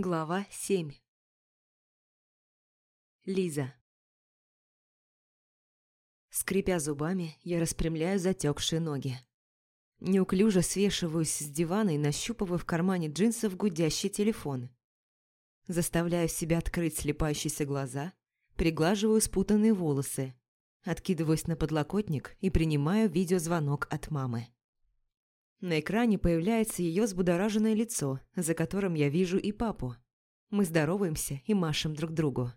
Глава 7 Лиза Скрипя зубами, я распрямляю затекшие ноги. Неуклюже свешиваюсь с дивана и нащупываю в кармане джинсов гудящий телефон. Заставляю себя открыть слепающиеся глаза, приглаживаю спутанные волосы, откидываюсь на подлокотник и принимаю видеозвонок от мамы. На экране появляется ее взбудораженное лицо, за которым я вижу и папу. Мы здороваемся и машем друг другу.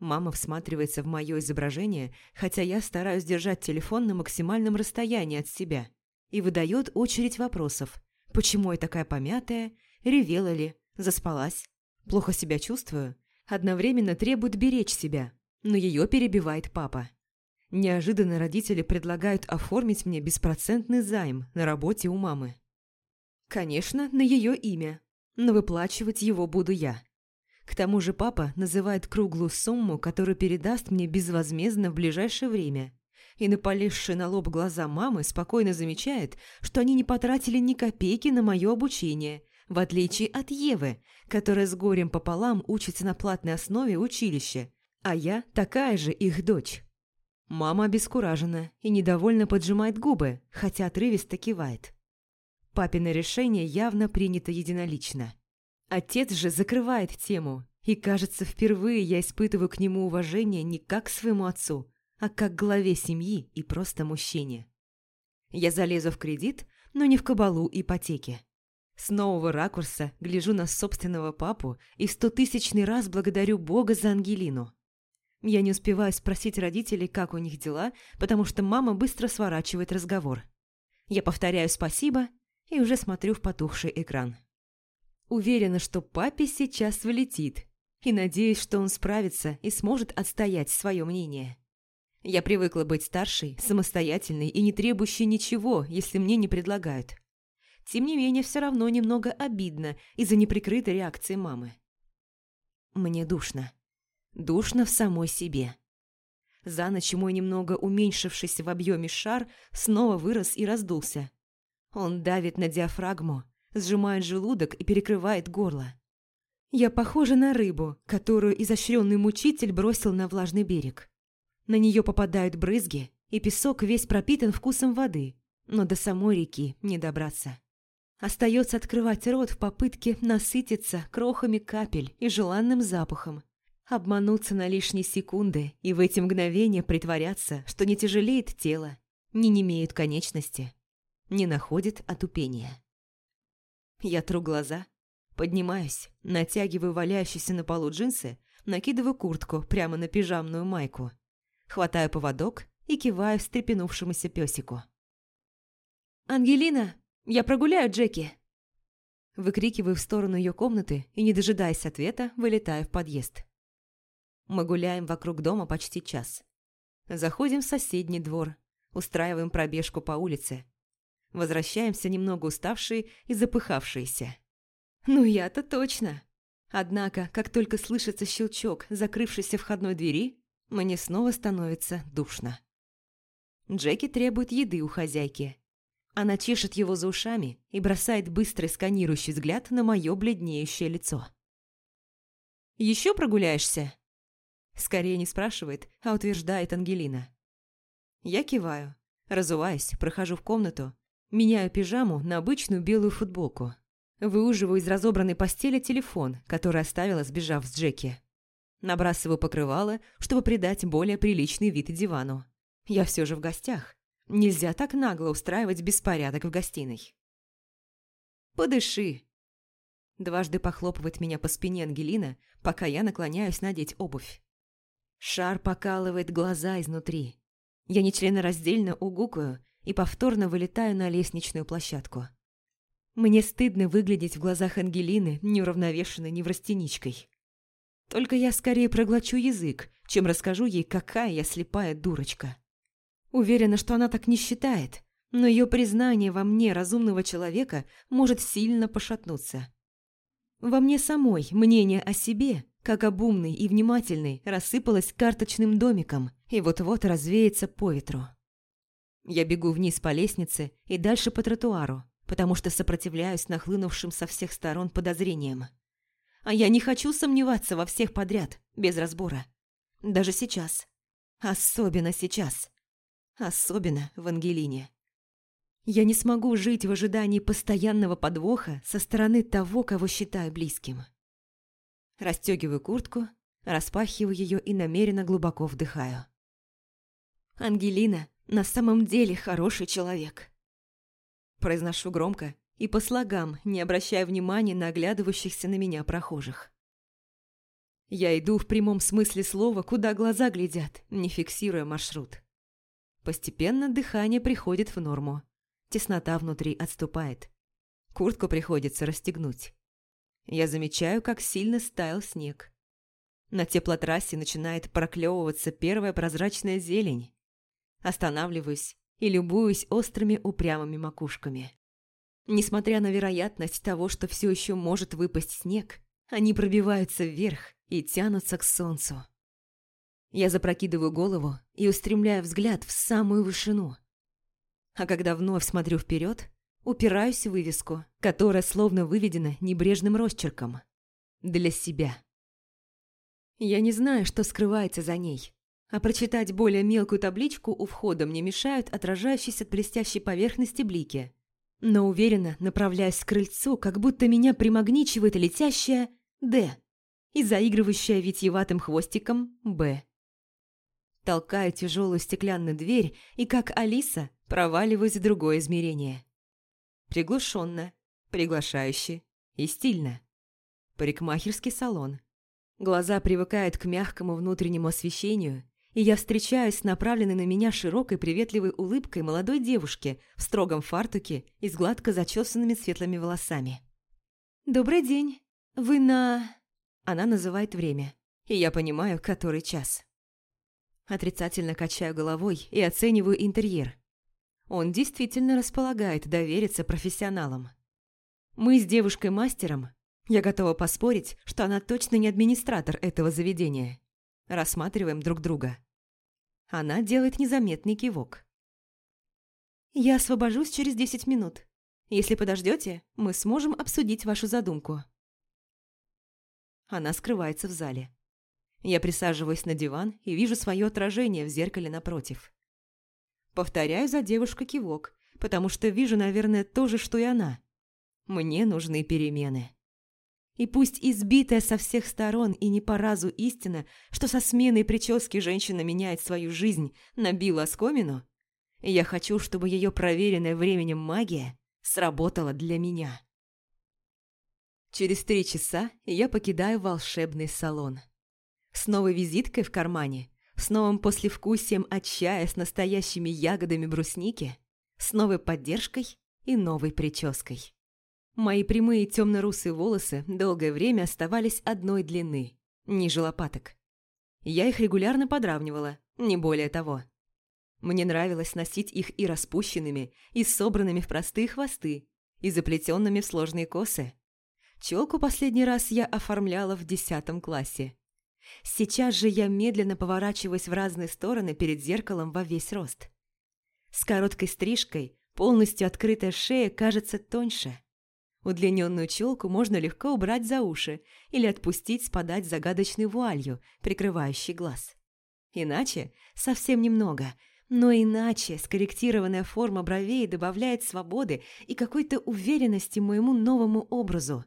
Мама всматривается в мое изображение, хотя я стараюсь держать телефон на максимальном расстоянии от себя, и выдает очередь вопросов. Почему я такая помятая? Ревела ли? Заспалась? Плохо себя чувствую? Одновременно требует беречь себя, но ее перебивает папа. Неожиданно родители предлагают оформить мне беспроцентный займ на работе у мамы. Конечно, на ее имя, но выплачивать его буду я. К тому же папа называет круглую сумму, которую передаст мне безвозмездно в ближайшее время. И на на лоб глаза мамы спокойно замечает, что они не потратили ни копейки на мое обучение, в отличие от Евы, которая с горем пополам учится на платной основе училища, а я такая же их дочь. Мама обескуражена и недовольно поджимает губы, хотя отрывисто кивает. Папино решение явно принято единолично. Отец же закрывает тему, и, кажется, впервые я испытываю к нему уважение не как к своему отцу, а как к главе семьи и просто мужчине. Я залезу в кредит, но не в кабалу ипотеки. С нового ракурса гляжу на собственного папу и в стотысячный раз благодарю Бога за Ангелину. Я не успеваю спросить родителей, как у них дела, потому что мама быстро сворачивает разговор. Я повторяю «спасибо» и уже смотрю в потухший экран. Уверена, что папе сейчас вылетит, и надеюсь, что он справится и сможет отстоять свое мнение. Я привыкла быть старшей, самостоятельной и не требующей ничего, если мне не предлагают. Тем не менее, все равно немного обидно из-за неприкрытой реакции мамы. Мне душно. Душно в самой себе. За ночь мой немного уменьшившийся в объеме шар снова вырос и раздулся. Он давит на диафрагму, сжимает желудок и перекрывает горло. Я похожа на рыбу, которую изощренный мучитель бросил на влажный берег. На нее попадают брызги, и песок весь пропитан вкусом воды, но до самой реки не добраться. Остается открывать рот в попытке насытиться крохами капель и желанным запахом, Обмануться на лишние секунды и в эти мгновения притворяться, что не тяжелеет тело, не немеют конечности, не находит отупения. Я тру глаза, поднимаюсь, натягиваю валяющиеся на полу джинсы, накидываю куртку прямо на пижамную майку, хватаю поводок и киваю встрепенувшемуся песику. «Ангелина, я прогуляю Джеки!» Выкрикиваю в сторону ее комнаты и, не дожидаясь ответа, вылетаю в подъезд. Мы гуляем вокруг дома почти час. Заходим в соседний двор, устраиваем пробежку по улице. Возвращаемся немного уставшие и запыхавшиеся. Ну я-то точно. Однако, как только слышится щелчок закрывшейся входной двери, мне снова становится душно. Джеки требует еды у хозяйки. Она чешет его за ушами и бросает быстрый сканирующий взгляд на мое бледнеющее лицо. «Еще прогуляешься?» Скорее не спрашивает, а утверждает Ангелина. Я киваю, разуваюсь, прохожу в комнату, меняю пижаму на обычную белую футболку. Выуживаю из разобранной постели телефон, который оставила, сбежав с Джеки. Набрасываю покрывало, чтобы придать более приличный вид дивану. Я все же в гостях. Нельзя так нагло устраивать беспорядок в гостиной. «Подыши!» Дважды похлопывает меня по спине Ангелина, пока я наклоняюсь надеть обувь. Шар покалывает глаза изнутри. Я нечленораздельно угукаю и повторно вылетаю на лестничную площадку. Мне стыдно выглядеть в глазах Ангелины неуравновешенной неврастеничкой. Только я скорее проглочу язык, чем расскажу ей, какая я слепая дурочка. Уверена, что она так не считает, но ее признание во мне разумного человека может сильно пошатнуться. Во мне самой мнение о себе как об умный и внимательный, рассыпалась карточным домиком и вот-вот развеется по ветру. Я бегу вниз по лестнице и дальше по тротуару, потому что сопротивляюсь нахлынувшим со всех сторон подозрениям. А я не хочу сомневаться во всех подряд, без разбора. Даже сейчас. Особенно сейчас. Особенно в Ангелине. Я не смогу жить в ожидании постоянного подвоха со стороны того, кого считаю близким. Растёгиваю куртку, распахиваю ее и намеренно глубоко вдыхаю. Ангелина на самом деле хороший человек. Произношу громко и по слогам, не обращая внимания на оглядывающихся на меня прохожих. Я иду в прямом смысле слова, куда глаза глядят, не фиксируя маршрут. Постепенно дыхание приходит в норму. Теснота внутри отступает. Куртку приходится расстегнуть. Я замечаю, как сильно стаял снег. На теплотрассе начинает проклевываться первая прозрачная зелень. Останавливаюсь и любуюсь острыми упрямыми макушками. Несмотря на вероятность того, что все еще может выпасть снег, они пробиваются вверх и тянутся к солнцу. Я запрокидываю голову и устремляю взгляд в самую вышину. А когда вновь смотрю вперед, упираюсь в вывеску, которая словно выведена небрежным росчерком. Для себя. Я не знаю, что скрывается за ней, а прочитать более мелкую табличку у входа мне мешают отражающиеся от блестящей поверхности блики – но уверенно направляюсь к крыльцу, как будто меня примагничивает летящая «Д» и заигрывающая витьеватым хвостиком «Б». Толкаю тяжелую стеклянную дверь и, как Алиса, проваливаюсь в другое измерение. Приглушенно, приглашающе и стильно. Парикмахерский салон. Глаза привыкают к мягкому внутреннему освещению, и я встречаюсь с направленной на меня широкой приветливой улыбкой молодой девушки в строгом фартуке и с гладко зачесанными светлыми волосами. «Добрый день. Вы на...» Она называет время, и я понимаю, который час. Отрицательно качаю головой и оцениваю интерьер. Он действительно располагает довериться профессионалам. Мы с девушкой-мастером, я готова поспорить, что она точно не администратор этого заведения, рассматриваем друг друга. Она делает незаметный кивок. «Я освобожусь через десять минут. Если подождете, мы сможем обсудить вашу задумку». Она скрывается в зале. Я присаживаюсь на диван и вижу свое отражение в зеркале напротив. Повторяю за девушкой кивок, потому что вижу, наверное, то же, что и она. Мне нужны перемены. И пусть избитая со всех сторон и не по разу истина, что со сменой прически женщина меняет свою жизнь на Билла Оскомину, я хочу, чтобы ее проверенная временем магия сработала для меня. Через три часа я покидаю волшебный салон. С новой визиткой в кармане, с новым послевкусием от чая с настоящими ягодами брусники, с новой поддержкой и новой прической. Мои прямые темно-русые волосы долгое время оставались одной длины, ниже лопаток. Я их регулярно подравнивала, не более того. Мне нравилось носить их и распущенными, и собранными в простые хвосты, и заплетенными в сложные косы. Челку последний раз я оформляла в десятом классе. Сейчас же я медленно поворачиваюсь в разные стороны перед зеркалом во весь рост. С короткой стрижкой полностью открытая шея кажется тоньше – Удлиненную челку можно легко убрать за уши или отпустить спадать загадочной вуалью, прикрывающей глаз. Иначе совсем немного, но иначе скорректированная форма бровей добавляет свободы и какой-то уверенности моему новому образу.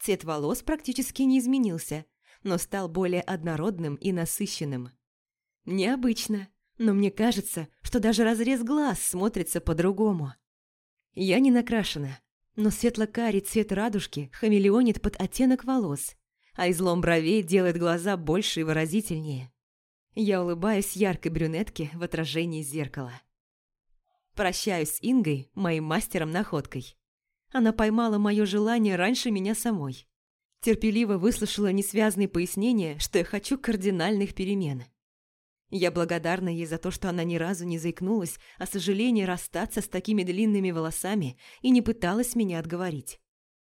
Цвет волос практически не изменился, но стал более однородным и насыщенным. Необычно, но мне кажется, что даже разрез глаз смотрится по-другому. Я не накрашена, но светло-карий цвет радужки хамелеонит под оттенок волос, а излом бровей делает глаза больше и выразительнее. Я улыбаюсь яркой брюнетке в отражении зеркала. Прощаюсь с Ингой, моим мастером-находкой. Она поймала мое желание раньше меня самой. Терпеливо выслушала несвязные пояснения, что я хочу кардинальных перемен. Я благодарна ей за то, что она ни разу не заикнулась о сожалении расстаться с такими длинными волосами и не пыталась меня отговорить.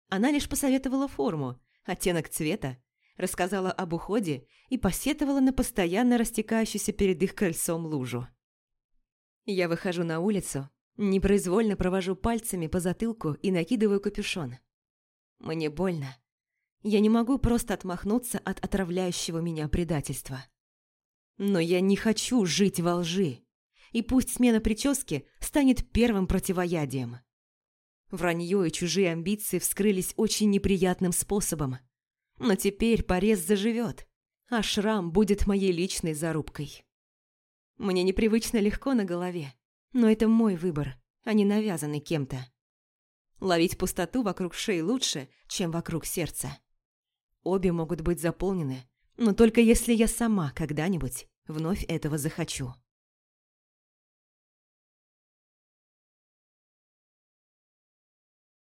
Она лишь посоветовала форму, оттенок цвета, рассказала об уходе и посетовала на постоянно растекающуюся перед их кольцом лужу. Я выхожу на улицу, непроизвольно провожу пальцами по затылку и накидываю капюшон. Мне больно. Я не могу просто отмахнуться от отравляющего меня предательства. Но я не хочу жить во лжи. И пусть смена прически станет первым противоядием. Вранье и чужие амбиции вскрылись очень неприятным способом. Но теперь порез заживет, а шрам будет моей личной зарубкой. Мне непривычно легко на голове, но это мой выбор, а не навязанный кем-то. Ловить пустоту вокруг шеи лучше, чем вокруг сердца. Обе могут быть заполнены, но только если я сама когда-нибудь вновь этого захочу.